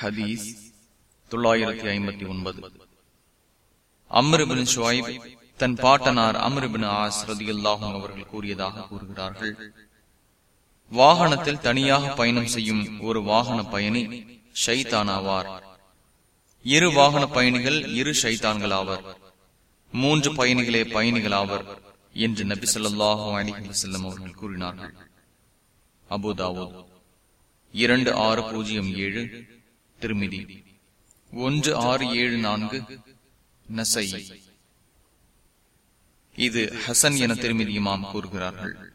ஹதீஸ் தொள்ளாயிரத்தி ஐம்பத்தி ஒன்பது. அம்ருபின் ஷுவாய்ப் தன் பாட்டனார் அம்ருபின் ஆஸ் ரதியுல்லாஹும் அவர்கள் கூறியதாக கூறுகிறார்கள். வாகனத்தில் தனியாக பயணம் செய்யும் ஒரு வாகன பயணி ஷைத்தானாவார். இரு வாகன பயணிகள் இரு ஷைத்தான்கள் மூன்று பயணிகளே பயணிகளாவர் என்று நபி சொல்லாஹு அலிஹி செல்லம் அவர்கள் கூறினார்கள். அபுதாவோ இரண்டு ஆறு பூஜ்ஜியம் ஏழு திருமிதி. ஒன்று ஆறு ஏழு நான்கு நசை. இது ஹசன் என திருமதியுமாம் கூறுகிறார்கள்.